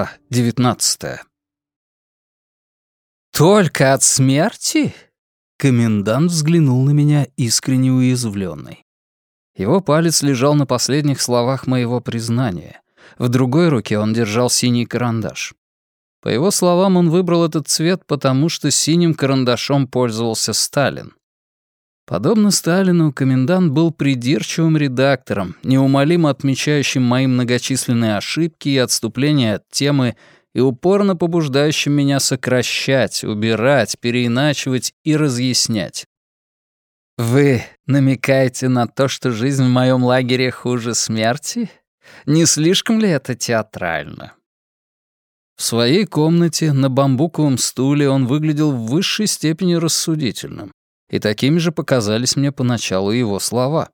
Глава 19 «Только от смерти?» Комендант взглянул на меня искренне уязвленный. Его палец лежал на последних словах моего признания. В другой руке он держал синий карандаш. По его словам, он выбрал этот цвет, потому что синим карандашом пользовался Сталин. Подобно Сталину, комендант был придирчивым редактором, неумолимо отмечающим мои многочисленные ошибки и отступления от темы и упорно побуждающим меня сокращать, убирать, переиначивать и разъяснять. «Вы намекаете на то, что жизнь в моем лагере хуже смерти? Не слишком ли это театрально?» В своей комнате на бамбуковом стуле он выглядел в высшей степени рассудительным. И такими же показались мне поначалу его слова.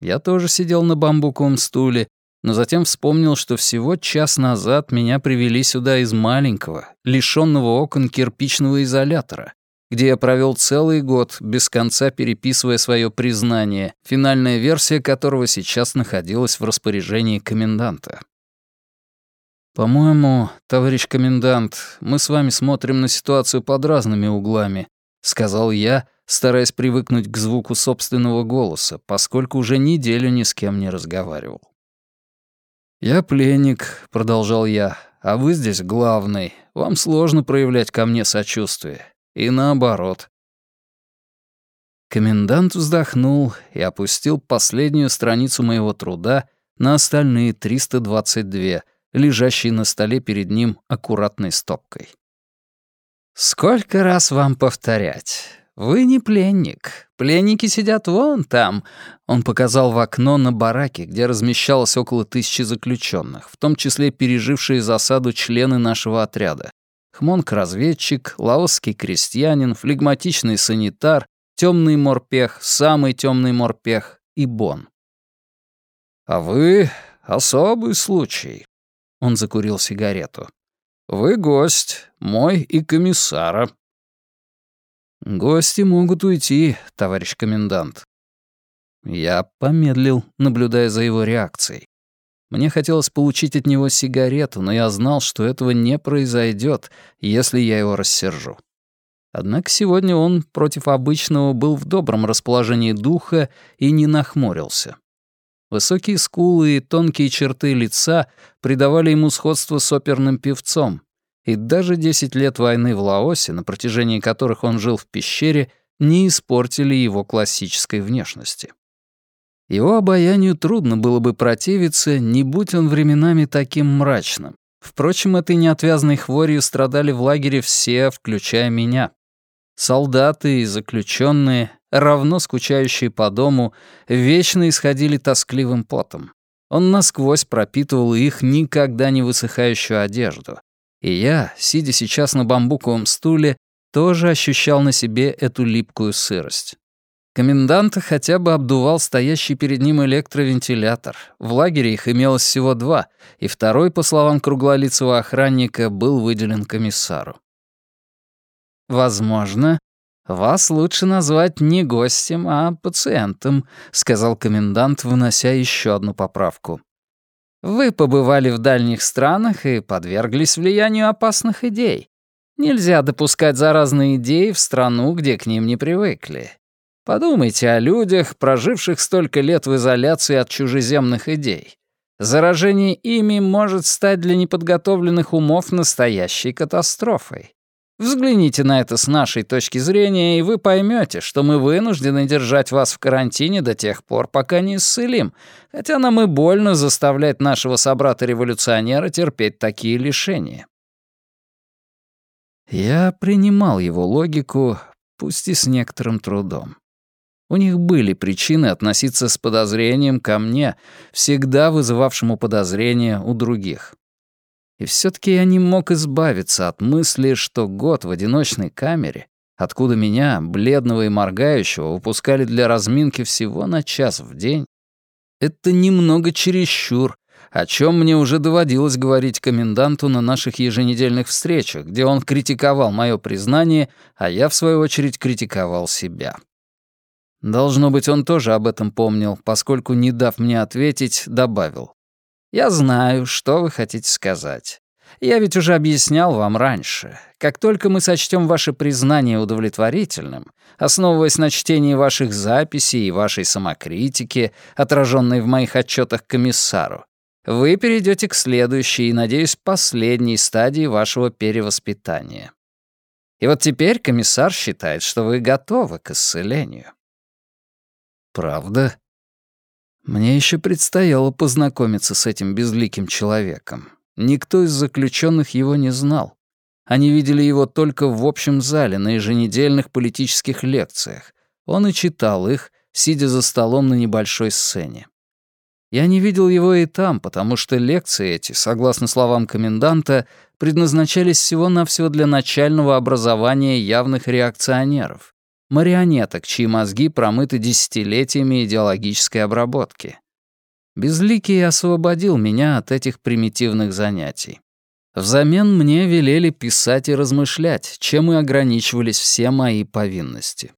Я тоже сидел на бамбуковом стуле, но затем вспомнил, что всего час назад меня привели сюда из маленького, лишённого окон кирпичного изолятора, где я провел целый год, без конца переписывая свое признание, финальная версия которого сейчас находилась в распоряжении коменданта. «По-моему, товарищ комендант, мы с вами смотрим на ситуацию под разными углами», — сказал я, стараясь привыкнуть к звуку собственного голоса, поскольку уже неделю ни с кем не разговаривал. «Я пленник», — продолжал я, — «а вы здесь главный. Вам сложно проявлять ко мне сочувствие. И наоборот». Комендант вздохнул и опустил последнюю страницу моего труда на остальные 322, лежащие на столе перед ним аккуратной стопкой. «Сколько раз вам повторять? «Вы не пленник. Пленники сидят вон там». Он показал в окно на бараке, где размещалось около тысячи заключенных, в том числе пережившие засаду члены нашего отряда. Хмонг-разведчик, лаосский крестьянин, флегматичный санитар, темный морпех, самый темный морпех и Бон. «А вы — особый случай». Он закурил сигарету. «Вы гость, мой и комиссара. «Гости могут уйти, товарищ комендант». Я помедлил, наблюдая за его реакцией. Мне хотелось получить от него сигарету, но я знал, что этого не произойдет, если я его рассержу. Однако сегодня он против обычного был в добром расположении духа и не нахмурился. Высокие скулы и тонкие черты лица придавали ему сходство с оперным певцом, и даже 10 лет войны в Лаосе, на протяжении которых он жил в пещере, не испортили его классической внешности. Его обаянию трудно было бы противиться, не будь он временами таким мрачным. Впрочем, этой неотвязной хворью страдали в лагере все, включая меня. Солдаты и заключенные, равно скучающие по дому, вечно исходили тоскливым потом. Он насквозь пропитывал их никогда не высыхающую одежду. И я, сидя сейчас на бамбуковом стуле, тоже ощущал на себе эту липкую сырость. Коменданта хотя бы обдувал стоящий перед ним электровентилятор. В лагере их имелось всего два, и второй, по словам круглолицего охранника, был выделен комиссару. «Возможно, вас лучше назвать не гостем, а пациентом», — сказал комендант, внося еще одну поправку. Вы побывали в дальних странах и подверглись влиянию опасных идей. Нельзя допускать заразные идеи в страну, где к ним не привыкли. Подумайте о людях, проживших столько лет в изоляции от чужеземных идей. Заражение ими может стать для неподготовленных умов настоящей катастрофой. Взгляните на это с нашей точки зрения, и вы поймете, что мы вынуждены держать вас в карантине до тех пор, пока не исцелим, хотя нам и больно заставлять нашего собрата-революционера терпеть такие лишения. Я принимал его логику, пусть и с некоторым трудом. У них были причины относиться с подозрением ко мне, всегда вызывавшему подозрения у других. И все-таки я не мог избавиться от мысли, что год в одиночной камере, откуда меня, бледного и моргающего, выпускали для разминки всего на час в день, это немного чересчур, о чем мне уже доводилось говорить коменданту на наших еженедельных встречах, где он критиковал мое признание, а я, в свою очередь, критиковал себя. Должно быть, он тоже об этом помнил, поскольку, не дав мне ответить, добавил. Я знаю, что вы хотите сказать. Я ведь уже объяснял вам раньше. Как только мы сочтем ваше признание удовлетворительным, основываясь на чтении ваших записей и вашей самокритики, отраженной в моих отчетах комиссару, вы перейдете к следующей и, надеюсь, последней стадии вашего перевоспитания. И вот теперь комиссар считает, что вы готовы к исцелению. Правда? Мне еще предстояло познакомиться с этим безликим человеком. Никто из заключенных его не знал. Они видели его только в общем зале на еженедельных политических лекциях. Он и читал их, сидя за столом на небольшой сцене. Я не видел его и там, потому что лекции эти, согласно словам коменданта, предназначались всего-навсего для начального образования явных реакционеров, марионеток, чьи мозги промыты десятилетиями идеологической обработки. Безликий освободил меня от этих примитивных занятий. Взамен мне велели писать и размышлять, чем и ограничивались все мои повинности.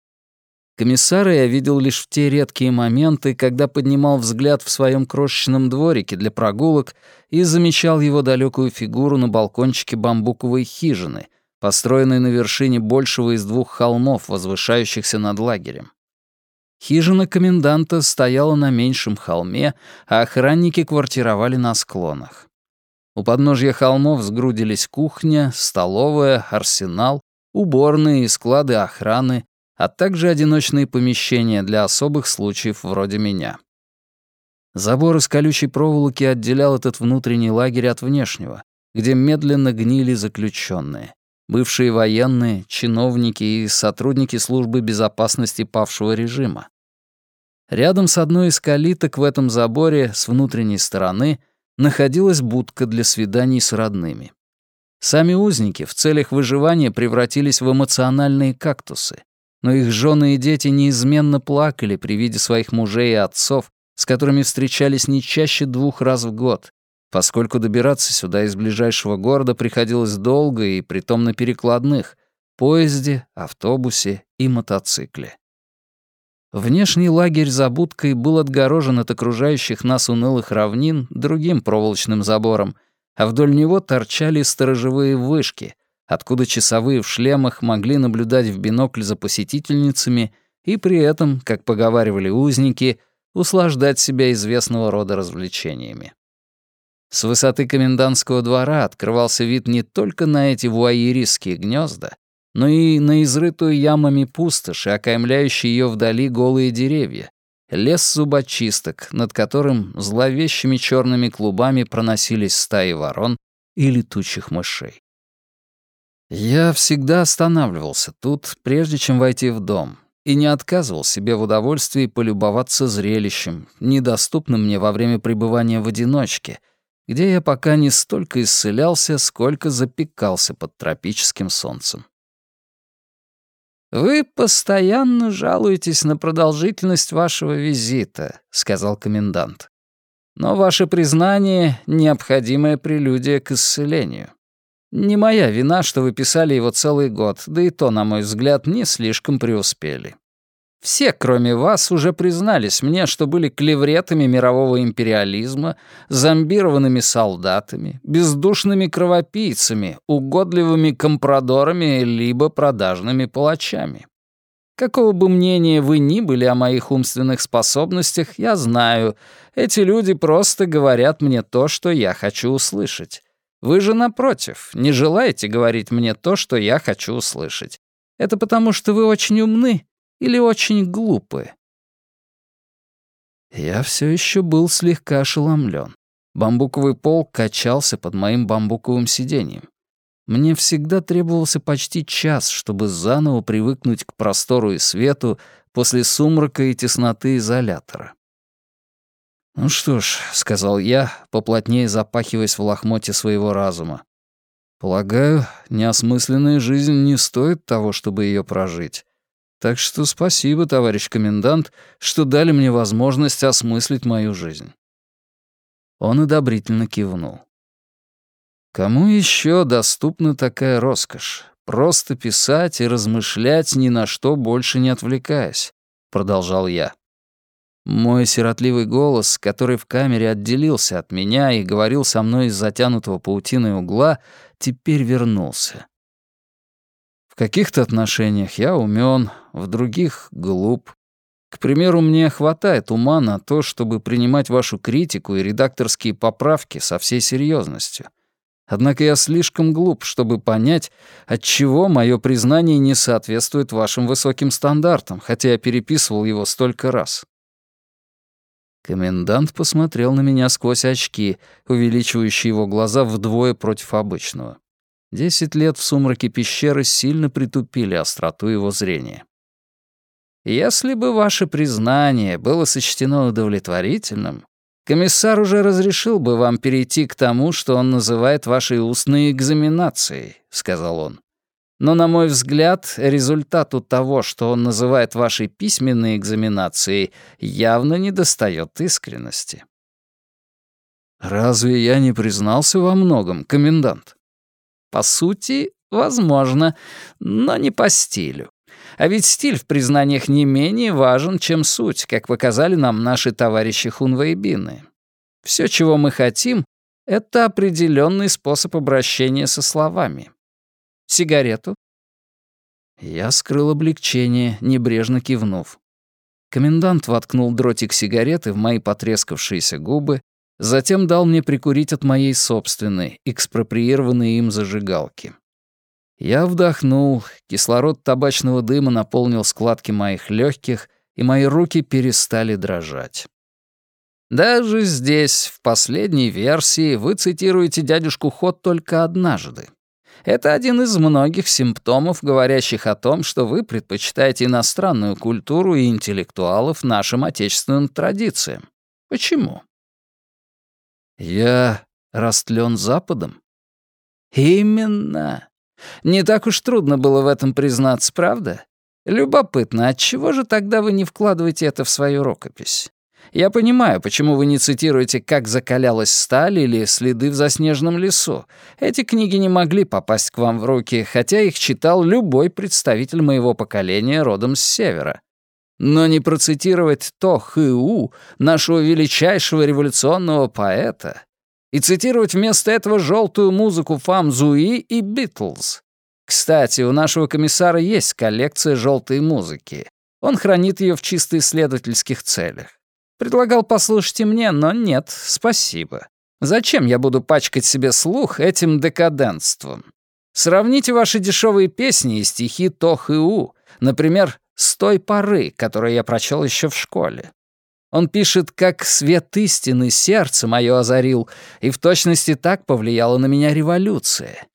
Комиссара я видел лишь в те редкие моменты, когда поднимал взгляд в своем крошечном дворике для прогулок и замечал его далекую фигуру на балкончике бамбуковой хижины, построенной на вершине большего из двух холмов, возвышающихся над лагерем. Хижина коменданта стояла на меньшем холме, а охранники квартировали на склонах. У подножья холмов сгрудились кухня, столовая, арсенал, уборные и склады охраны, а также одиночные помещения для особых случаев вроде меня. Забор из колючей проволоки отделял этот внутренний лагерь от внешнего, где медленно гнили заключенные бывшие военные, чиновники и сотрудники службы безопасности павшего режима. Рядом с одной из калиток в этом заборе с внутренней стороны находилась будка для свиданий с родными. Сами узники в целях выживания превратились в эмоциональные кактусы, но их жены и дети неизменно плакали при виде своих мужей и отцов, с которыми встречались не чаще двух раз в год, поскольку добираться сюда из ближайшего города приходилось долго и притом на перекладных — поезде, автобусе и мотоцикле. Внешний лагерь за будкой был отгорожен от окружающих нас унылых равнин другим проволочным забором, а вдоль него торчали сторожевые вышки, откуда часовые в шлемах могли наблюдать в бинокль за посетительницами и при этом, как поговаривали узники, услаждать себя известного рода развлечениями. С высоты комендантского двора открывался вид не только на эти вуайеристские гнезда, но и на изрытую ямами пустошь и окаймляющие ее вдали голые деревья, лес зубочисток, над которым зловещими черными клубами проносились стаи ворон и летучих мышей. Я всегда останавливался тут, прежде чем войти в дом, и не отказывал себе в удовольствии полюбоваться зрелищем, недоступным мне во время пребывания в одиночке — где я пока не столько исцелялся, сколько запекался под тропическим солнцем. «Вы постоянно жалуетесь на продолжительность вашего визита», — сказал комендант. «Но ваше признание — необходимая прелюдия к исцелению. Не моя вина, что вы писали его целый год, да и то, на мой взгляд, не слишком преуспели. Все, кроме вас, уже признались мне, что были клевретами мирового империализма, зомбированными солдатами, бездушными кровопийцами, угодливыми компрадорами либо продажными палачами. Какого бы мнения вы ни были о моих умственных способностях, я знаю, эти люди просто говорят мне то, что я хочу услышать. Вы же, напротив, не желаете говорить мне то, что я хочу услышать. Это потому, что вы очень умны или очень глупы?» Я все еще был слегка ошеломлен. Бамбуковый пол качался под моим бамбуковым сиденьем. Мне всегда требовался почти час, чтобы заново привыкнуть к простору и свету после сумрака и тесноты изолятора. «Ну что ж», — сказал я, поплотнее запахиваясь в лохмоте своего разума. «Полагаю, неосмысленная жизнь не стоит того, чтобы ее прожить. Так что спасибо, товарищ комендант, что дали мне возможность осмыслить мою жизнь». Он одобрительно кивнул. Кому еще доступна такая роскошь? Просто писать и размышлять, ни на что больше не отвлекаясь, продолжал я. Мой сиротливый голос, который в камере отделился от меня и говорил со мной из затянутого паутиной угла, теперь вернулся. Каких-то отношениях я умен, в других — глуп. К примеру, мне хватает ума на то, чтобы принимать вашу критику и редакторские поправки со всей серьезностью. Однако я слишком глуп, чтобы понять, отчего мое признание не соответствует вашим высоким стандартам, хотя я переписывал его столько раз. Комендант посмотрел на меня сквозь очки, увеличивающие его глаза вдвое против обычного. Десять лет в сумраке пещеры сильно притупили остроту его зрения. Если бы ваше признание было сочтено удовлетворительным, комиссар уже разрешил бы вам перейти к тому, что он называет вашей устной экзаменацией», — сказал он. «Но, на мой взгляд, результату того, что он называет вашей письменной экзаменацией, явно недостает искренности». «Разве я не признался во многом, комендант?» «По сути, возможно, но не по стилю. А ведь стиль в признаниях не менее важен, чем суть, как показали нам наши товарищи Хунвейбины. Все, чего мы хотим, это определенный способ обращения со словами. Сигарету? Я скрыл облегчение, небрежно кивнув. Комендант воткнул дротик сигареты в мои потрескавшиеся губы, затем дал мне прикурить от моей собственной, экспроприированной им зажигалки. Я вдохнул, кислород табачного дыма наполнил складки моих легких, и мои руки перестали дрожать. Даже здесь, в последней версии, вы цитируете дядюшку Ход только однажды. Это один из многих симптомов, говорящих о том, что вы предпочитаете иностранную культуру и интеллектуалов нашим отечественным традициям. Почему? Я растлен Западом? Именно. Не так уж трудно было в этом признаться, правда? Любопытно, отчего же тогда вы не вкладываете это в свою рукопись? Я понимаю, почему вы не цитируете «Как закалялась сталь» или «Следы в заснеженном лесу». Эти книги не могли попасть к вам в руки, хотя их читал любой представитель моего поколения родом с севера. Но не процитировать То Хы нашего величайшего революционного поэта, и цитировать вместо этого желтую музыку Фам Зуи и Битлз. Кстати, у нашего комиссара есть коллекция желтой музыки. Он хранит ее в чисто исследовательских целях. Предлагал послушать и мне, но нет, спасибо. Зачем я буду пачкать себе слух этим декаденством? Сравните ваши дешевые песни и стихи Тох и У, например, «С той поры», которую я прочел еще в школе. Он пишет, как свет истины сердце мое озарил, и в точности так повлияла на меня революция.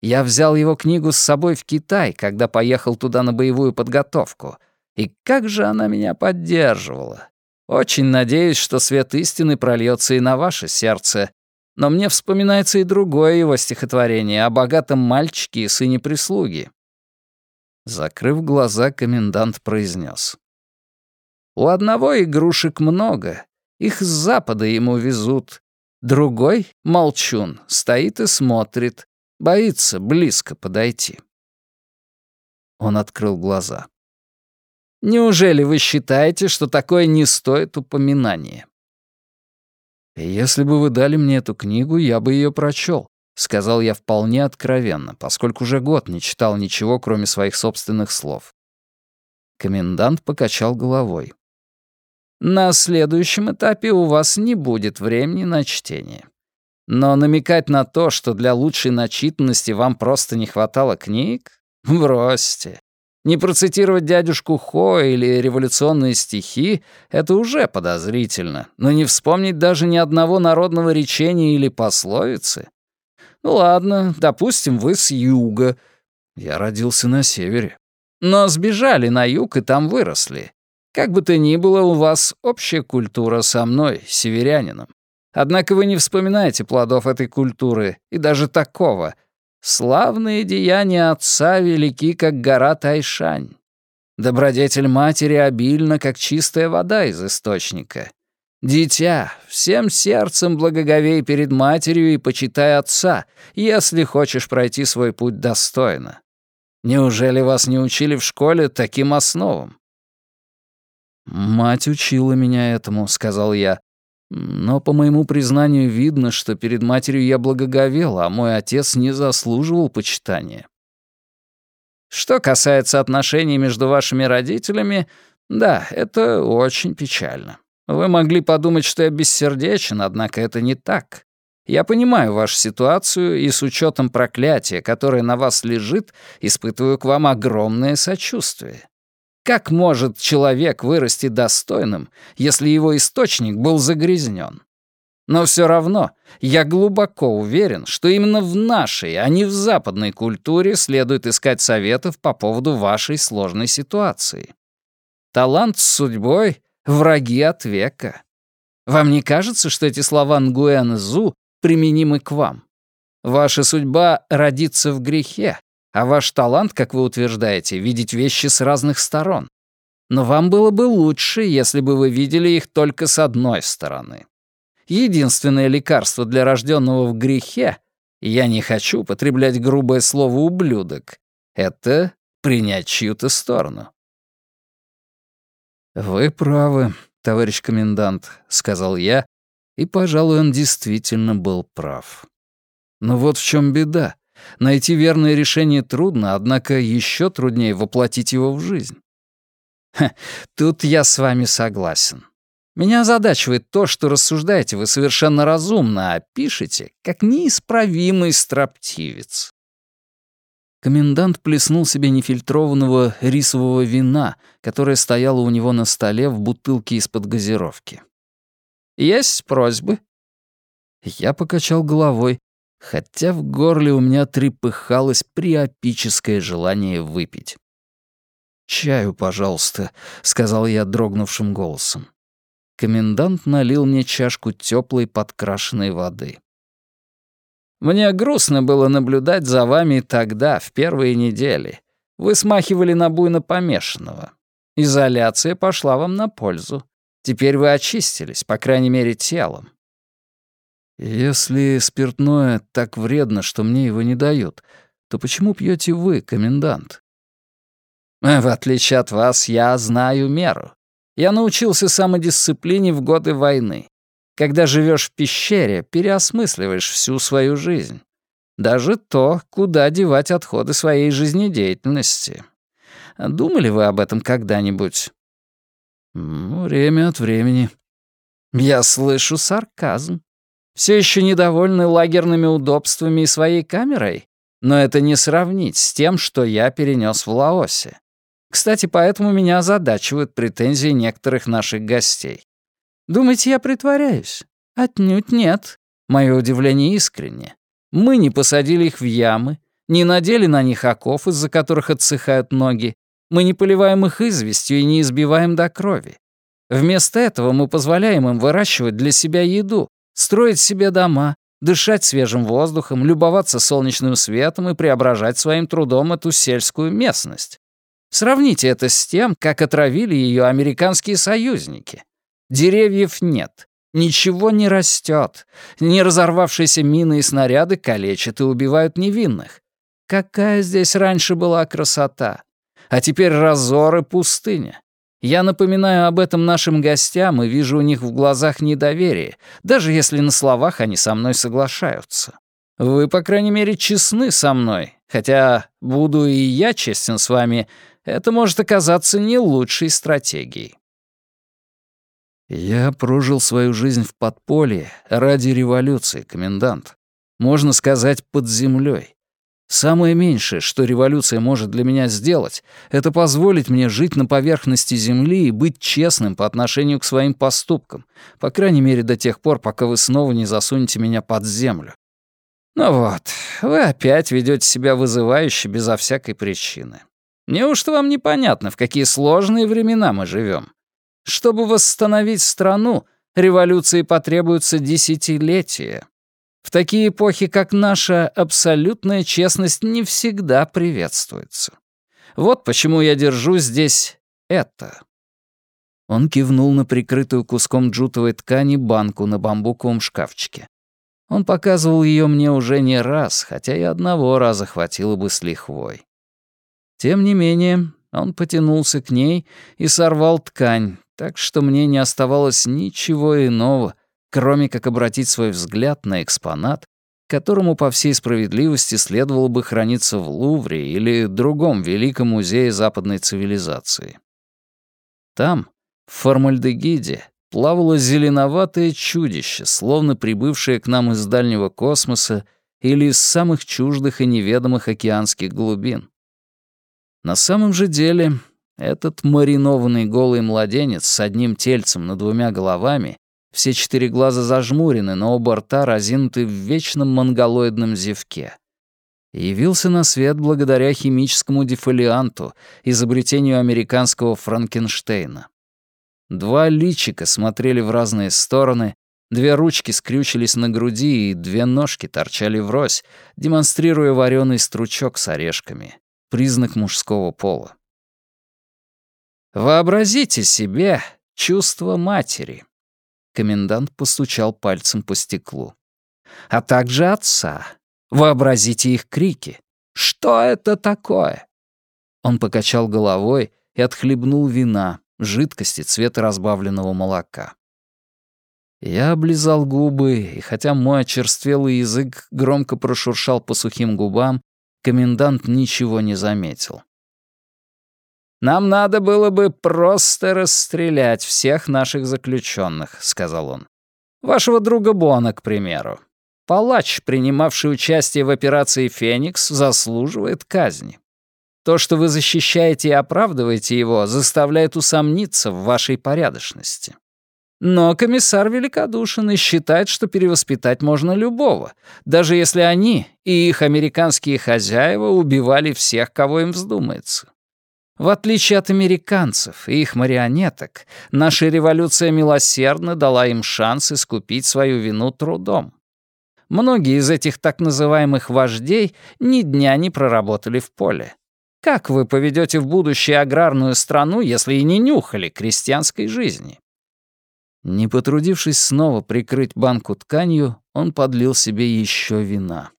Я взял его книгу с собой в Китай, когда поехал туда на боевую подготовку. И как же она меня поддерживала. Очень надеюсь, что свет истины прольется и на ваше сердце. Но мне вспоминается и другое его стихотворение о богатом мальчике и сыне прислуги. Закрыв глаза, комендант произнес. У одного игрушек много, их с запада ему везут. Другой, молчун, стоит и смотрит, боится близко подойти. Он открыл глаза. «Неужели вы считаете, что такое не стоит упоминания?» «Если бы вы дали мне эту книгу, я бы ее прочел», — сказал я вполне откровенно, поскольку уже год не читал ничего, кроме своих собственных слов. Комендант покачал головой. На следующем этапе у вас не будет времени на чтение. Но намекать на то, что для лучшей начитанности вам просто не хватало книг, бросьте. Не процитировать дядюшку Хо или революционные стихи — это уже подозрительно, но не вспомнить даже ни одного народного речения или пословицы. Ну ладно, допустим, вы с юга. Я родился на севере. Но сбежали на юг и там выросли. Как бы то ни было, у вас общая культура со мной, северянином. Однако вы не вспоминаете плодов этой культуры, и даже такого. Славные деяния отца велики, как гора Тайшань. Добродетель матери обильна, как чистая вода из источника. Дитя, всем сердцем благоговей перед матерью и почитай отца, если хочешь пройти свой путь достойно. Неужели вас не учили в школе таким основам? «Мать учила меня этому», — сказал я. «Но, по моему признанию, видно, что перед матерью я благоговел, а мой отец не заслуживал почитания». «Что касается отношений между вашими родителями, да, это очень печально. Вы могли подумать, что я бессердечен, однако это не так. Я понимаю вашу ситуацию и с учетом проклятия, которое на вас лежит, испытываю к вам огромное сочувствие. Как может человек вырасти достойным, если его источник был загрязнен? Но все равно я глубоко уверен, что именно в нашей, а не в западной культуре следует искать советов по поводу вашей сложной ситуации. Талант с судьбой — враги от века. Вам не кажется, что эти слова Нгуэн Зу применимы к вам? Ваша судьба — родиться в грехе, а ваш талант, как вы утверждаете, видеть вещи с разных сторон. Но вам было бы лучше, если бы вы видели их только с одной стороны. Единственное лекарство для рожденного в грехе, я не хочу употреблять грубое слово «ублюдок», это принять чью-то сторону. «Вы правы, товарищ комендант», — сказал я, и, пожалуй, он действительно был прав. Но вот в чем беда. Найти верное решение трудно, однако еще труднее воплотить его в жизнь. Ха, тут я с вами согласен. Меня озадачивает то, что рассуждаете вы совершенно разумно, а пишете, как неисправимый строптивец. Комендант плеснул себе нефильтрованного рисового вина, которое стояло у него на столе в бутылке из-под газировки. «Есть просьбы?» Я покачал головой, хотя в горле у меня трепыхалось приопическое желание выпить. «Чаю, пожалуйста», — сказал я дрогнувшим голосом. Комендант налил мне чашку теплой подкрашенной воды. «Мне грустно было наблюдать за вами тогда, в первые недели. Вы смахивали на буйно помешанного. Изоляция пошла вам на пользу. Теперь вы очистились, по крайней мере, телом. «Если спиртное так вредно, что мне его не дают, то почему пьете вы, комендант?» «В отличие от вас, я знаю меру. Я научился самодисциплине в годы войны. Когда живешь в пещере, переосмысливаешь всю свою жизнь. Даже то, куда девать отходы своей жизнедеятельности. Думали вы об этом когда-нибудь?» «Время от времени». «Я слышу сарказм. Все еще недовольны лагерными удобствами и своей камерой? Но это не сравнить с тем, что я перенес в Лаосе. Кстати, поэтому меня озадачивают претензии некоторых наших гостей. Думаете, я притворяюсь? Отнюдь нет. Мое удивление искренне. Мы не посадили их в ямы, не надели на них оков, из-за которых отсыхают ноги. Мы не поливаем их известью и не избиваем до крови. Вместо этого мы позволяем им выращивать для себя еду, строить себе дома, дышать свежим воздухом, любоваться солнечным светом и преображать своим трудом эту сельскую местность. Сравните это с тем, как отравили ее американские союзники. Деревьев нет, ничего не растет, не разорвавшиеся мины и снаряды калечат и убивают невинных. Какая здесь раньше была красота! А теперь разор и пустыня. Я напоминаю об этом нашим гостям и вижу у них в глазах недоверие, даже если на словах они со мной соглашаются. Вы, по крайней мере, честны со мной, хотя, буду и я честен с вами, это может оказаться не лучшей стратегией. Я прожил свою жизнь в подполье ради революции, комендант. Можно сказать, под землей. Самое меньшее, что революция может для меня сделать, это позволить мне жить на поверхности Земли и быть честным по отношению к своим поступкам, по крайней мере до тех пор, пока вы снова не засунете меня под землю. Ну вот, вы опять ведете себя вызывающе безо всякой причины. Неужто вам непонятно, в какие сложные времена мы живем? Чтобы восстановить страну, революции потребуются десятилетия. В такие эпохи, как наша, абсолютная честность не всегда приветствуется. Вот почему я держу здесь это». Он кивнул на прикрытую куском джутовой ткани банку на бамбуковом шкафчике. Он показывал ее мне уже не раз, хотя и одного раза хватило бы с лихвой. Тем не менее, он потянулся к ней и сорвал ткань, так что мне не оставалось ничего иного, кроме как обратить свой взгляд на экспонат, которому по всей справедливости следовало бы храниться в Лувре или другом великом музее западной цивилизации. Там, в формальдегиде, плавало зеленоватое чудище, словно прибывшее к нам из дальнего космоса или из самых чуждых и неведомых океанских глубин. На самом же деле, этот маринованный голый младенец с одним тельцем на двумя головами, все четыре глаза зажмурены, но оба рта разинуты в вечном монголоидном зевке. Явился на свет благодаря химическому дефолианту, изобретению американского Франкенштейна. Два личика смотрели в разные стороны, две ручки скрючились на груди и две ножки торчали врозь, демонстрируя вареный стручок с орешками, признак мужского пола. Вообразите себе чувство матери. Комендант постучал пальцем по стеклу. А также отца. Вообразите их крики. Что это такое? Он покачал головой и отхлебнул вина, жидкости цвета разбавленного молока. Я облизал губы, и хотя мой очерствелый язык громко прошуршал по сухим губам, комендант ничего не заметил. «Нам надо было бы просто расстрелять всех наших заключенных», — сказал он. «Вашего друга Бона, к примеру. Палач, принимавший участие в операции «Феникс», заслуживает казни. То, что вы защищаете и оправдываете его, заставляет усомниться в вашей порядочности. Но комиссар великодушен и считает, что перевоспитать можно любого, даже если они и их американские хозяева убивали всех, кого им вздумается. В отличие от американцев и их марионеток, наша революция милосердно дала им шанс искупить свою вину трудом. Многие из этих так называемых вождей ни дня не проработали в поле. Как вы поведете в будущее аграрную страну, если и не нюхали крестьянской жизни? Не потрудившись снова прикрыть банку тканью, он подлил себе еще вина.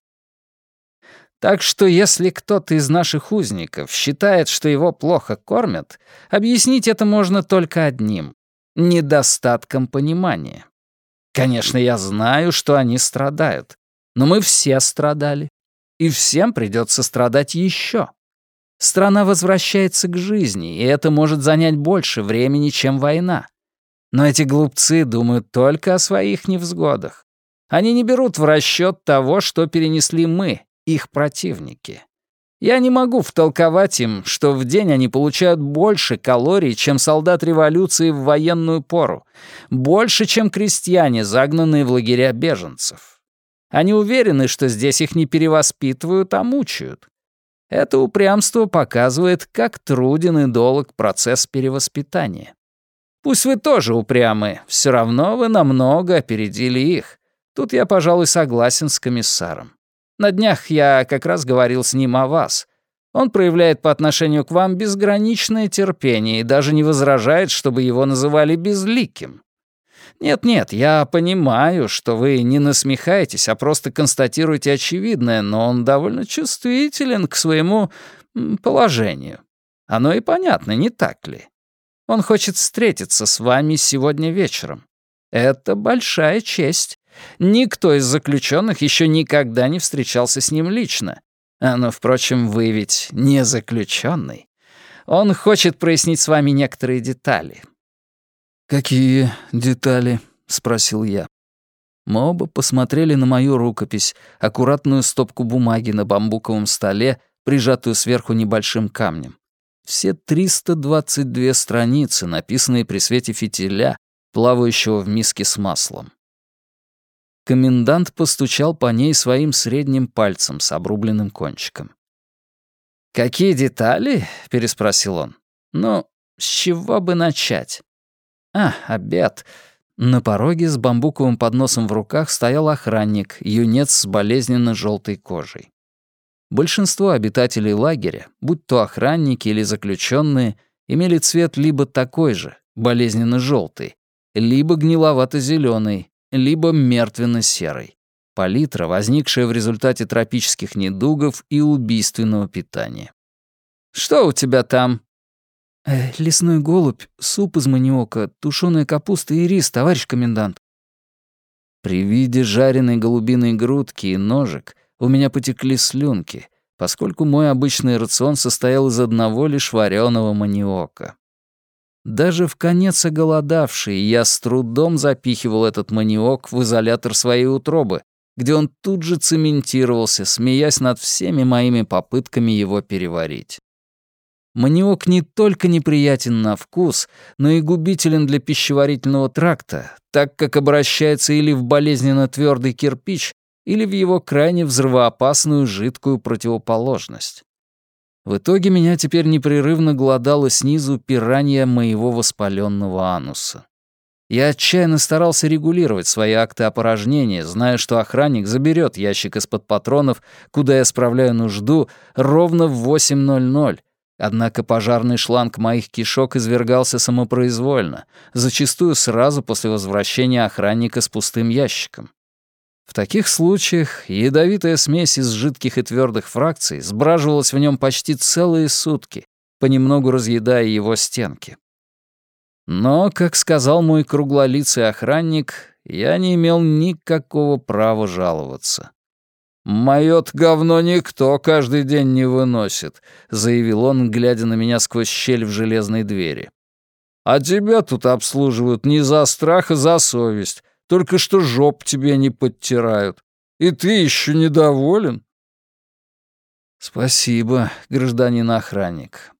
Так что если кто-то из наших узников считает, что его плохо кормят, объяснить это можно только одним — недостатком понимания. Конечно, я знаю, что они страдают, но мы все страдали, и всем придется страдать еще. Страна возвращается к жизни, и это может занять больше времени, чем война. Но эти глупцы думают только о своих невзгодах. Они не берут в расчет того, что перенесли мы, их противники. Я не могу втолковать им, что в день они получают больше калорий, чем солдат революции в военную пору, больше, чем крестьяне, загнанные в лагеря беженцев. Они уверены, что здесь их не перевоспитывают, а мучают. Это упрямство показывает, как труден и долг процесс перевоспитания. Пусть вы тоже упрямы, все равно вы намного опередили их. Тут я, пожалуй, согласен с комиссаром. На днях я как раз говорил с ним о вас. Он проявляет по отношению к вам безграничное терпение и даже не возражает, чтобы его называли безликим. Нет-нет, я понимаю, что вы не насмехаетесь, а просто констатируете очевидное, но он довольно чувствителен к своему положению. Оно и понятно, не так ли? Он хочет встретиться с вами сегодня вечером. Это большая честь. Никто из заключенных еще никогда не встречался с ним лично. А, но, впрочем, вы ведь не заключенный. Он хочет прояснить с вами некоторые детали». «Какие детали?» — спросил я. Мы оба посмотрели на мою рукопись, аккуратную стопку бумаги на бамбуковом столе, прижатую сверху небольшим камнем. Все 322 страницы, написанные при свете фитиля, плавающего в миске с маслом. Комендант постучал по ней своим средним пальцем с обрубленным кончиком. «Какие детали?» — переспросил он. «Ну, с чего бы начать?» «А, обед». На пороге с бамбуковым подносом в руках стоял охранник, юнец с болезненно желтой кожей. Большинство обитателей лагеря, будь то охранники или заключенные, имели цвет либо такой же, болезненно желтый, либо гниловато зеленый либо мертвенно-серой. Палитра, возникшая в результате тропических недугов и убийственного питания. «Что у тебя там?» Э, «Лесной голубь, суп из маниока, тушеная капуста и рис, товарищ комендант». При виде жареной голубиной грудки и ножек у меня потекли слюнки, поскольку мой обычный рацион состоял из одного лишь вареного маниока. Даже в конец оголодавший, я с трудом запихивал этот маниок в изолятор своей утробы, где он тут же цементировался, смеясь над всеми моими попытками его переварить. Маниок не только неприятен на вкус, но и губителен для пищеварительного тракта, так как обращается или в болезненно твердый кирпич, или в его крайне взрывоопасную жидкую противоположность. В итоге меня теперь непрерывно голодало снизу пиранья моего воспаленного ануса. Я отчаянно старался регулировать свои акты опорожнения, зная, что охранник заберет ящик из-под патронов, куда я справляю нужду, ровно в 8.00, Однако пожарный шланг моих кишок извергался самопроизвольно, зачастую сразу после возвращения охранника с пустым ящиком. В таких случаях ядовитая смесь из жидких и твердых фракций сбраживалась в нем почти целые сутки, понемногу разъедая его стенки. Но, как сказал мой круглолицый охранник, я не имел никакого права жаловаться. «Моё говно никто каждый день не выносит», — заявил он, глядя на меня сквозь щель в железной двери. «А тебя тут обслуживают не за страх, а за совесть. Только что жоп тебе не подтирают. И ты еще недоволен?» «Спасибо, гражданин охранник».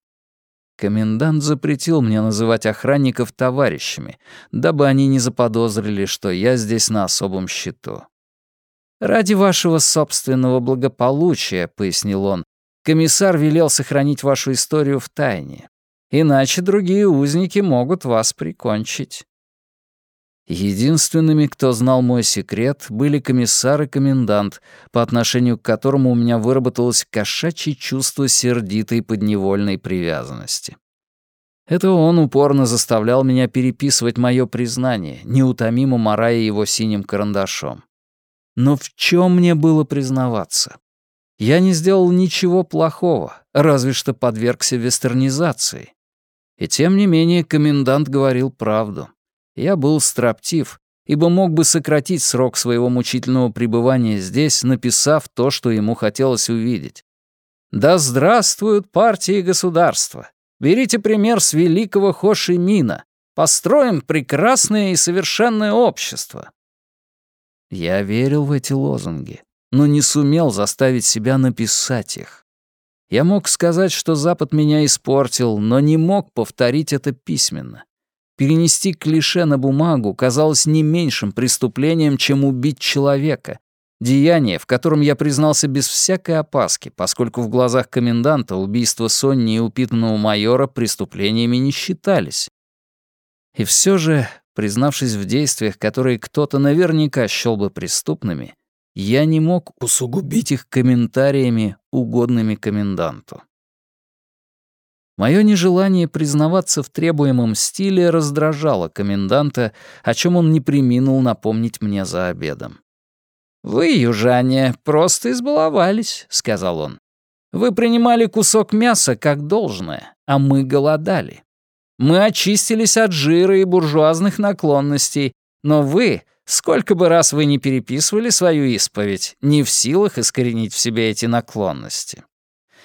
Комендант запретил мне называть охранников товарищами, дабы они не заподозрили, что я здесь на особом счету. «Ради вашего собственного благополучия», — пояснил он, «комиссар велел сохранить вашу историю в тайне. Иначе другие узники могут вас прикончить». Единственными, кто знал мой секрет, были комиссар и комендант, по отношению к которому у меня выработалось кошачье чувство сердитой подневольной привязанности. Это он упорно заставлял меня переписывать мое признание, неутомимо морая его синим карандашом. Но в чем мне было признаваться? Я не сделал ничего плохого, разве что подвергся вестернизации. И тем не менее комендант говорил правду. Я был строптив, ибо мог бы сократить срок своего мучительного пребывания здесь, написав то, что ему хотелось увидеть. «Да здравствуют партии и государства! Берите пример с великого Хоши Мина. Построим прекрасное и совершенное общество. Я верил в эти лозунги, но не сумел заставить себя написать их. Я мог сказать, что Запад меня испортил, но не мог повторить это письменно. Перенести клише на бумагу казалось не меньшим преступлением, чем убить человека. Деяние, в котором я признался без всякой опаски, поскольку в глазах коменданта убийство Сонни и упитанного майора преступлениями не считались. И все же Признавшись в действиях, которые кто-то наверняка счёл бы преступными, я не мог усугубить их комментариями, угодными коменданту. Мое нежелание признаваться в требуемом стиле раздражало коменданта, о чем он не приминул напомнить мне за обедом. «Вы, южане, просто избаловались», — сказал он. «Вы принимали кусок мяса как должное, а мы голодали. Мы очистились от жира и буржуазных наклонностей, но вы, сколько бы раз вы ни переписывали свою исповедь, не в силах искоренить в себе эти наклонности.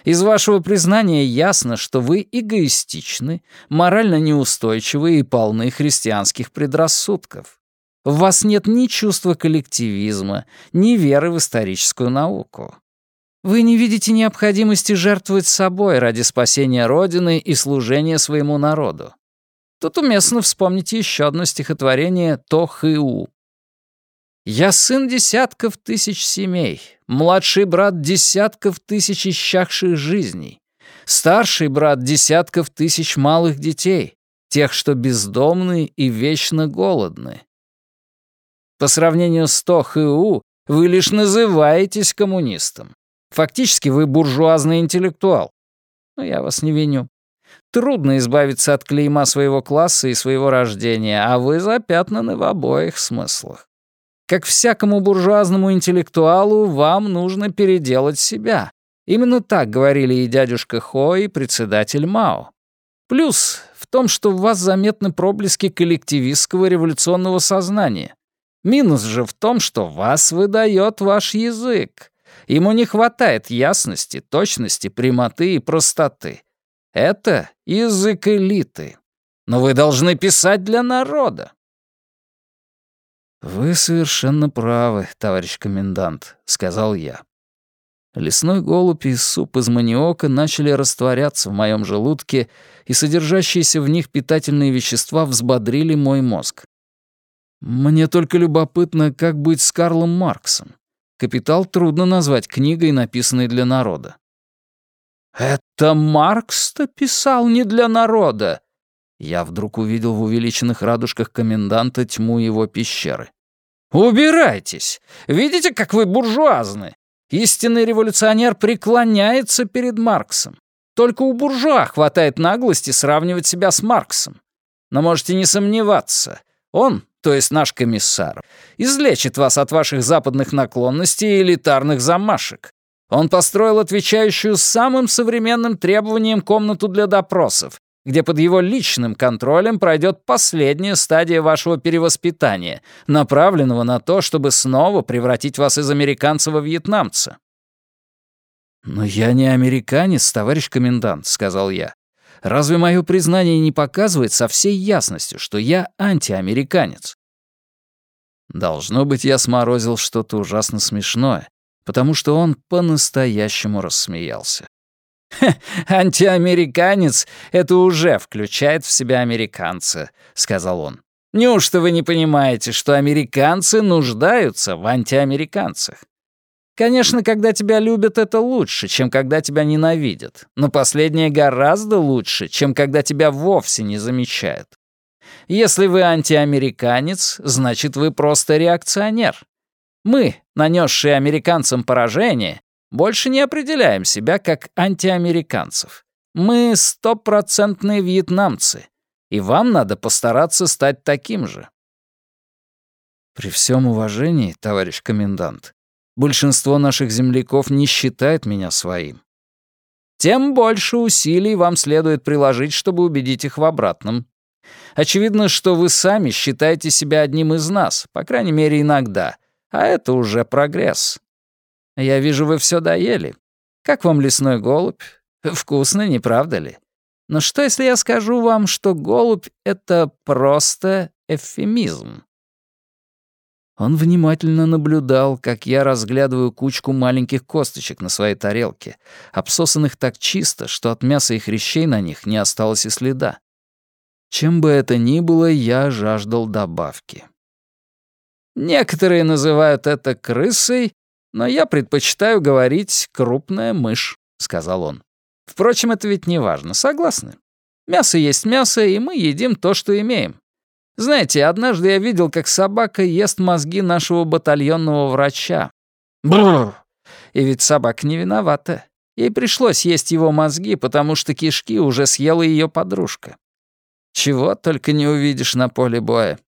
Из вашего признания ясно, что вы эгоистичны, морально неустойчивы и полны христианских предрассудков. В вас нет ни чувства коллективизма, ни веры в историческую науку. Вы не видите необходимости жертвовать собой ради спасения Родины и служения своему народу. Тут уместно вспомнить еще одно стихотворение Тохыу. «Я сын десятков тысяч семей, младший брат десятков тысяч ищахших жизней, старший брат десятков тысяч малых детей, тех, что бездомны и вечно голодны. По сравнению с Тохыу, вы лишь называетесь коммунистом. Фактически вы буржуазный интеллектуал. Но я вас не виню. Трудно избавиться от клейма своего класса и своего рождения, а вы запятнаны в обоих смыслах. Как всякому буржуазному интеллектуалу, вам нужно переделать себя. Именно так говорили и дядюшка Хо, и председатель Мао. Плюс в том, что в вас заметны проблески коллективистского революционного сознания. Минус же в том, что вас выдает ваш язык. Ему не хватает ясности, точности, прямоты и простоты. Это язык элиты. Но вы должны писать для народа. «Вы совершенно правы, товарищ комендант», — сказал я. Лесной голубь и суп из маниока начали растворяться в моем желудке, и содержащиеся в них питательные вещества взбодрили мой мозг. Мне только любопытно, как быть с Карлом Марксом. «Капитал» трудно назвать книгой, написанной для народа. «Это Маркс-то писал не для народа!» Я вдруг увидел в увеличенных радужках коменданта тьму его пещеры. «Убирайтесь! Видите, как вы буржуазны? Истинный революционер преклоняется перед Марксом. Только у буржуа хватает наглости сравнивать себя с Марксом. Но можете не сомневаться, он, то есть наш комиссар, излечит вас от ваших западных наклонностей и элитарных замашек. Он построил отвечающую самым современным требованиям комнату для допросов, где под его личным контролем пройдет последняя стадия вашего перевоспитания, направленного на то, чтобы снова превратить вас из американца во вьетнамца». «Но я не американец, товарищ комендант», — сказал я. «Разве мое признание не показывает со всей ясностью, что я антиамериканец?» Должно быть, я сморозил что-то ужасно смешное, потому что он по-настоящему рассмеялся. «Антиамериканец — это уже включает в себя американца», — сказал он. «Неужто вы не понимаете, что американцы нуждаются в антиамериканцах? Конечно, когда тебя любят, это лучше, чем когда тебя ненавидят, но последнее гораздо лучше, чем когда тебя вовсе не замечают. Если вы антиамериканец, значит, вы просто реакционер. Мы, нанесшие американцам поражение, больше не определяем себя как антиамериканцев. Мы стопроцентные вьетнамцы, и вам надо постараться стать таким же. При всем уважении, товарищ комендант, большинство наших земляков не считает меня своим. Тем больше усилий вам следует приложить, чтобы убедить их в обратном. Очевидно, что вы сами считаете себя одним из нас, по крайней мере, иногда, а это уже прогресс. Я вижу, вы все доели. Как вам лесной голубь? Вкусно, не правда ли? Но что, если я скажу вам, что голубь — это просто эвфемизм?» Он внимательно наблюдал, как я разглядываю кучку маленьких косточек на своей тарелке, обсосанных так чисто, что от мяса и хрящей на них не осталось и следа. Чем бы это ни было, я жаждал добавки. Некоторые называют это крысой, но я предпочитаю говорить «крупная мышь», — сказал он. Впрочем, это ведь не важно, согласны? Мясо есть мясо, и мы едим то, что имеем. Знаете, однажды я видел, как собака ест мозги нашего батальонного врача. Бррр! И ведь собака не виновата. Ей пришлось есть его мозги, потому что кишки уже съела ее подружка. Чего только не увидишь на поле боя.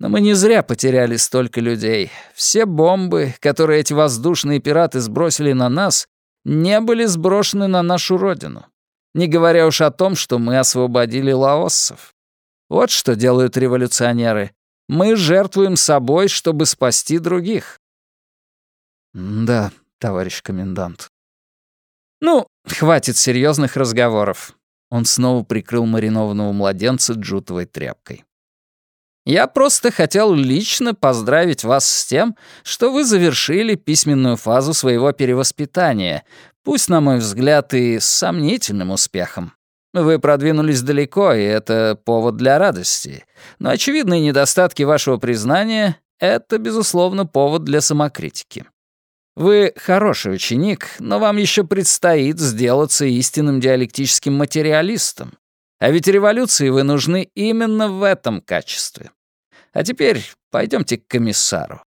Но мы не зря потеряли столько людей. Все бомбы, которые эти воздушные пираты сбросили на нас, не были сброшены на нашу родину. Не говоря уж о том, что мы освободили лаоссов. Вот что делают революционеры. Мы жертвуем собой, чтобы спасти других. Да, товарищ комендант. Ну, хватит серьезных разговоров. Он снова прикрыл маринованного младенца джутовой тряпкой. Я просто хотел лично поздравить вас с тем, что вы завершили письменную фазу своего перевоспитания, пусть, на мой взгляд, и с сомнительным успехом. Вы продвинулись далеко, и это повод для радости. Но очевидные недостатки вашего признания — это, безусловно, повод для самокритики. Вы хороший ученик, но вам еще предстоит сделаться истинным диалектическим материалистом. А ведь революции вы нужны именно в этом качестве. А теперь пойдемте к комиссару».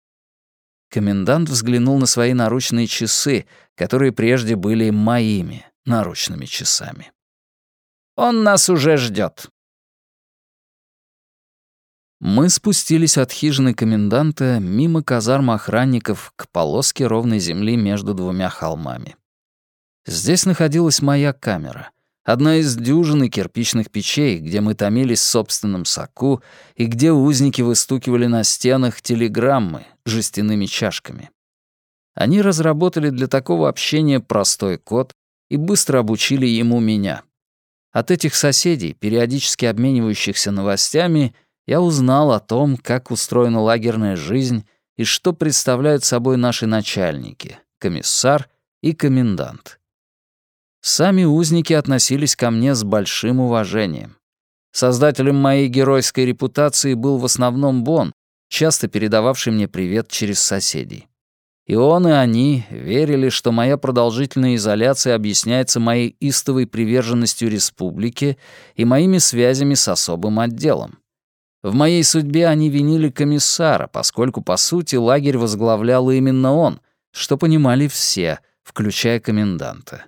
Комендант взглянул на свои наручные часы, которые прежде были моими наручными часами. «Он нас уже ждет. Мы спустились от хижины коменданта мимо казарм охранников к полоске ровной земли между двумя холмами. Здесь находилась моя камера — Одна из дюжины кирпичных печей, где мы томились в собственном соку и где узники выстукивали на стенах телеграммы жестяными чашками. Они разработали для такого общения простой код и быстро обучили ему меня. От этих соседей, периодически обменивающихся новостями, я узнал о том, как устроена лагерная жизнь и что представляют собой наши начальники, комиссар и комендант. Сами узники относились ко мне с большим уважением. Создателем моей геройской репутации был в основном Бон, часто передававший мне привет через соседей. И он, и они верили, что моя продолжительная изоляция объясняется моей истовой приверженностью республике и моими связями с особым отделом. В моей судьбе они винили комиссара, поскольку, по сути, лагерь возглавлял именно он, что понимали все, включая коменданта.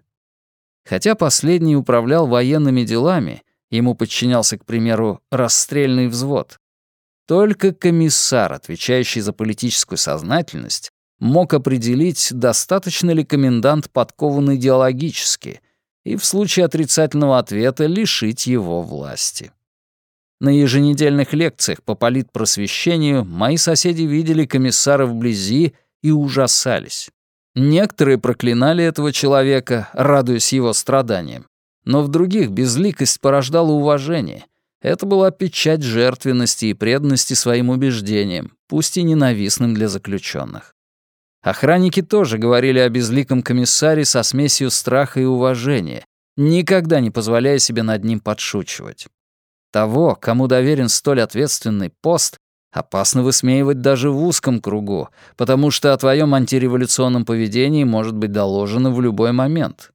Хотя последний управлял военными делами, ему подчинялся, к примеру, расстрельный взвод. Только комиссар, отвечающий за политическую сознательность, мог определить, достаточно ли комендант подкован идеологически, и в случае отрицательного ответа лишить его власти. На еженедельных лекциях по политпросвещению мои соседи видели комиссара вблизи и ужасались. Некоторые проклинали этого человека, радуясь его страданиям. Но в других безликость порождала уважение. Это была печать жертвенности и преданности своим убеждениям, пусть и ненавистным для заключенных. Охранники тоже говорили о безликом комиссаре со смесью страха и уважения, никогда не позволяя себе над ним подшучивать. Того, кому доверен столь ответственный пост, Опасно высмеивать даже в узком кругу, потому что о твоем антиреволюционном поведении может быть доложено в любой момент.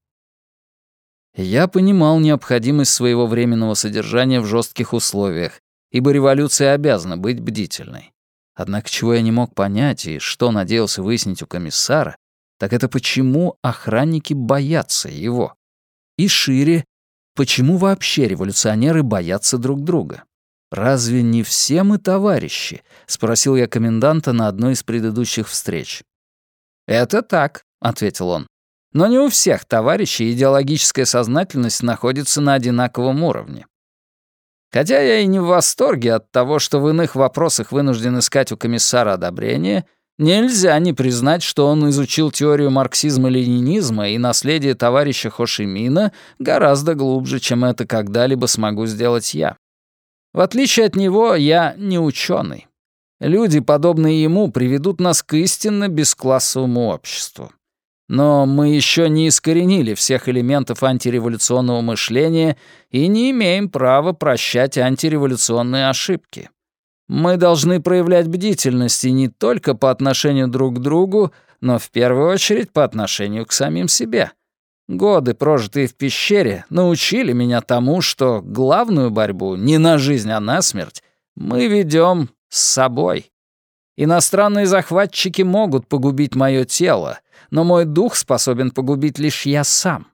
Я понимал необходимость своего временного содержания в жестких условиях, ибо революция обязана быть бдительной. Однако чего я не мог понять и что надеялся выяснить у комиссара, так это почему охранники боятся его. И шире, почему вообще революционеры боятся друг друга. «Разве не все мы товарищи?» — спросил я коменданта на одной из предыдущих встреч. «Это так», — ответил он. «Но не у всех товарищей идеологическая сознательность находится на одинаковом уровне. Хотя я и не в восторге от того, что в иных вопросах вынужден искать у комиссара одобрение, нельзя не признать, что он изучил теорию марксизма-ленинизма и наследие товарища Хошимина гораздо глубже, чем это когда-либо смогу сделать я. В отличие от него, я не ученый. Люди, подобные ему, приведут нас к истинно бесклассовому обществу. Но мы еще не искоренили всех элементов антиреволюционного мышления и не имеем права прощать антиреволюционные ошибки. Мы должны проявлять бдительность и не только по отношению друг к другу, но в первую очередь по отношению к самим себе. Годы, прожитые в пещере, научили меня тому, что главную борьбу не на жизнь, а на смерть мы ведем с собой. Иностранные захватчики могут погубить мое тело, но мой дух способен погубить лишь я сам.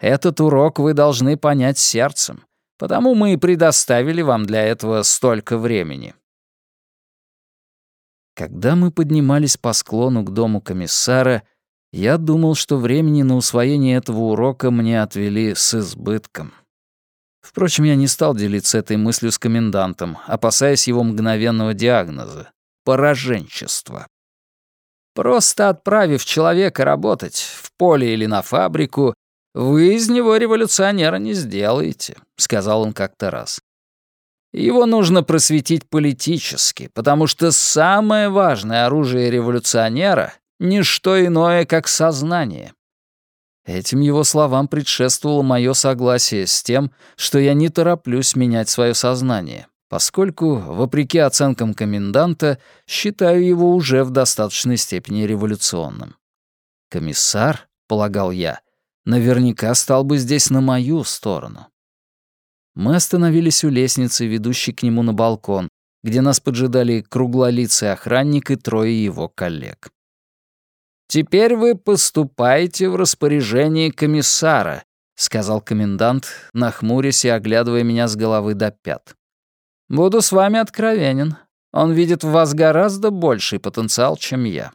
Этот урок вы должны понять сердцем, потому мы и предоставили вам для этого столько времени. Когда мы поднимались по склону к дому комиссара, я думал, что времени на усвоение этого урока мне отвели с избытком. Впрочем, я не стал делиться этой мыслью с комендантом, опасаясь его мгновенного диагноза — пораженчество. Просто отправив человека работать в поле или на фабрику, вы из него революционера не сделаете, — сказал он как-то раз. Его нужно просветить политически, потому что самое важное оружие революционера ничто иное, как сознание. Этим его словам предшествовало мое согласие с тем, что я не тороплюсь менять свое сознание, поскольку, вопреки оценкам коменданта, считаю его уже в достаточной степени революционным. Комиссар, полагал я, наверняка стал бы здесь на мою сторону. Мы остановились у лестницы, ведущей к нему на балкон, где нас поджидали круглолицый охранник и трое его коллег. «Теперь вы поступаете в распоряжение комиссара», — сказал комендант, нахмурясь и оглядывая меня с головы до пят. «Буду с вами откровенен. Он видит в вас гораздо больший потенциал, чем я.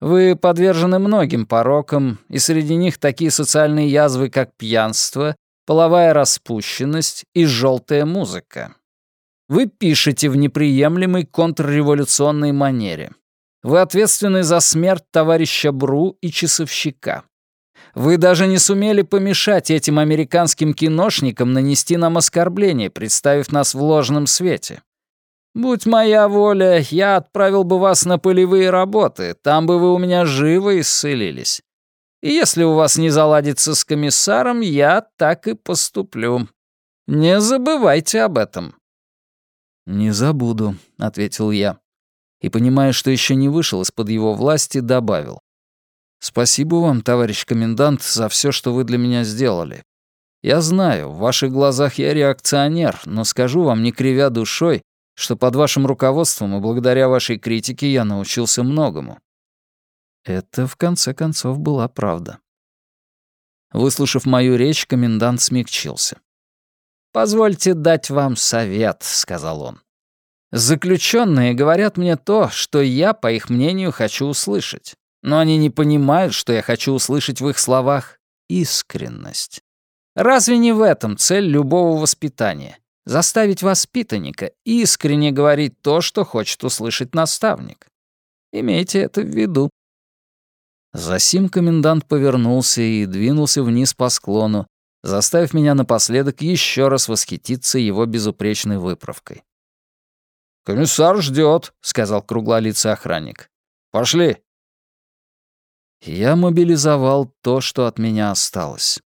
Вы подвержены многим порокам, и среди них такие социальные язвы, как пьянство, половая распущенность и желтая музыка. Вы пишете в неприемлемой контрреволюционной манере. Вы ответственны за смерть товарища Бру и часовщика. Вы даже не сумели помешать этим американским киношникам нанести нам оскорбление, представив нас в ложном свете. Будь моя воля, я отправил бы вас на полевые работы, там бы вы у меня живо исцелились. И если у вас не заладится с комиссаром, я так и поступлю. Не забывайте об этом». «Не забуду», — ответил я. И, понимая, что еще не вышел из-под его власти, добавил. «Спасибо вам, товарищ комендант, за все, что вы для меня сделали. Я знаю, в ваших глазах я реакционер, но скажу вам, не кривя душой, что под вашим руководством и благодаря вашей критике я научился многому. Это, в конце концов, была правда. Выслушав мою речь, комендант смягчился. «Позвольте дать вам совет», — сказал он. «Заключенные говорят мне то, что я, по их мнению, хочу услышать. Но они не понимают, что я хочу услышать в их словах искренность. Разве не в этом цель любого воспитания? Заставить воспитанника искренне говорить то, что хочет услышать наставник. Имейте это в виду. Засим комендант повернулся и двинулся вниз по склону, заставив меня напоследок еще раз восхититься его безупречной выправкой. «Комиссар ждет», — сказал круглолицый охранник. «Пошли». Я мобилизовал то, что от меня осталось.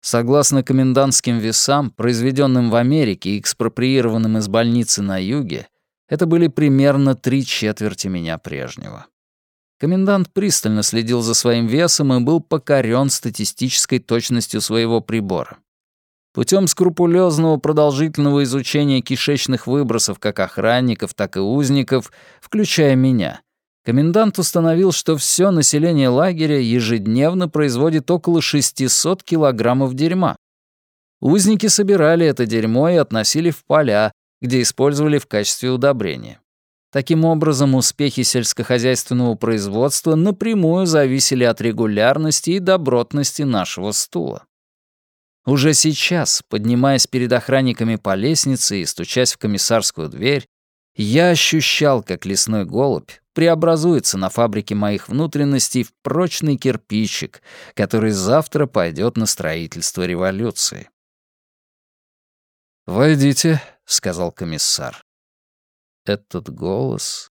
Согласно комендантским весам, произведенным в Америке и экспроприированным из больницы на юге, это были примерно три четверти меня прежнего. Комендант пристально следил за своим весом и был покорен статистической точностью своего прибора. Путем скрупулезного продолжительного изучения кишечных выбросов как охранников, так и узников, включая меня, комендант установил, что все население лагеря ежедневно производит около 600 килограммов дерьма. Узники собирали это дерьмо и относили в поля, где использовали в качестве удобрения. Таким образом, успехи сельскохозяйственного производства напрямую зависели от регулярности и добротности нашего стула. Уже сейчас, поднимаясь перед охранниками по лестнице и стучась в комиссарскую дверь, я ощущал, как лесной голубь преобразуется на фабрике моих внутренностей в прочный кирпичик, который завтра пойдет на строительство революции. «Войдите», — сказал комиссар этот голос.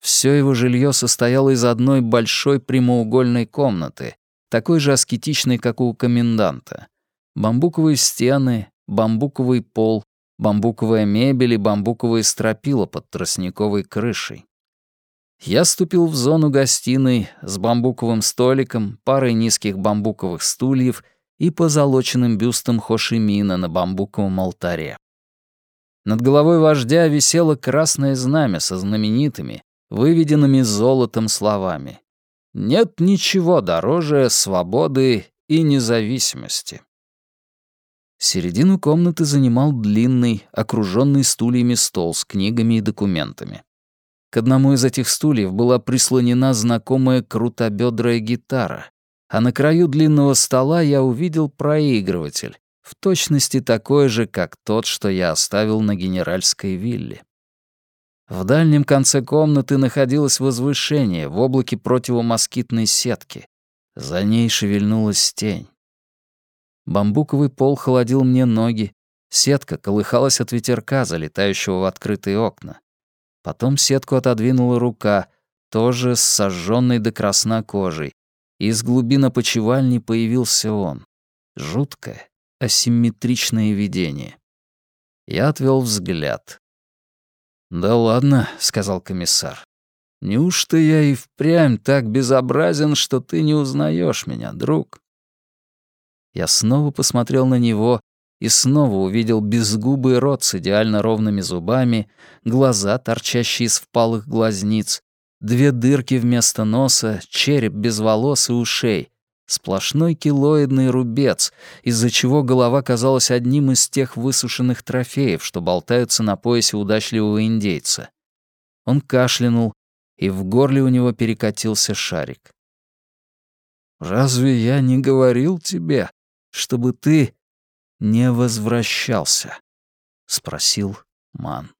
Все его жилье состояло из одной большой прямоугольной комнаты, такой же аскетичной, как у коменданта. Бамбуковые стены, бамбуковый пол, бамбуковая мебель и бамбуковые стропила под тростниковой крышей. Я ступил в зону гостиной с бамбуковым столиком, парой низких бамбуковых стульев и позолоченным бюстом Хошимина на бамбуковом алтаре. Над головой вождя висело красное знамя со знаменитыми, выведенными золотом словами. «Нет ничего дороже свободы и независимости». Середину комнаты занимал длинный, окруженный стульями стол с книгами и документами. К одному из этих стульев была прислонена знакомая крутобедрая гитара, а на краю длинного стола я увидел проигрыватель, в точности такой же, как тот, что я оставил на генеральской вилле. В дальнем конце комнаты находилось возвышение в облаке противомоскитной сетки. За ней шевельнулась тень. Бамбуковый пол холодил мне ноги, сетка колыхалась от ветерка, залетающего в открытые окна. Потом сетку отодвинула рука, тоже с сожженной до красна кожей, из глубин опочивальни появился он. Жуткое, асимметричное видение. Я отвел взгляд. «Да ладно», — сказал комиссар. «Неужто я и впрямь так безобразен, что ты не узнаешь меня, друг?» Я снова посмотрел на него и снова увидел безгубый рот с идеально ровными зубами, глаза, торчащие из впалых глазниц, две дырки вместо носа, череп без волос и ушей, Сплошной килоидный рубец, из-за чего голова казалась одним из тех высушенных трофеев, что болтаются на поясе удачливого индейца. Он кашлянул, и в горле у него перекатился шарик. «Разве я не говорил тебе?» чтобы ты не возвращался?» — спросил Ман.